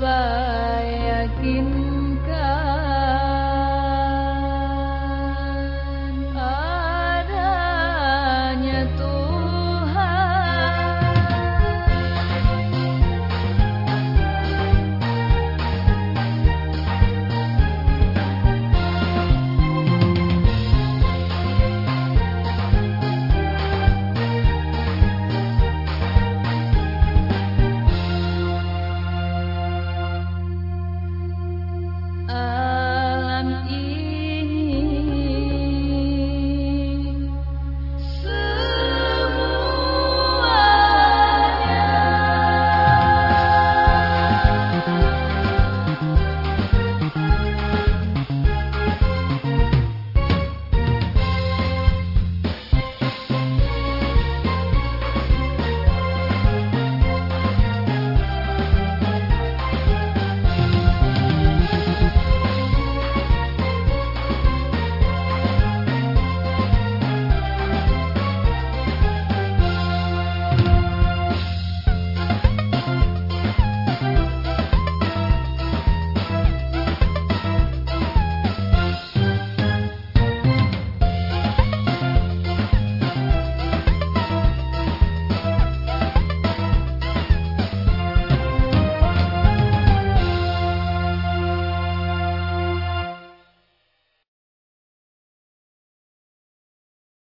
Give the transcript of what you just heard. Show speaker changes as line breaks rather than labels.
Coba yakinkan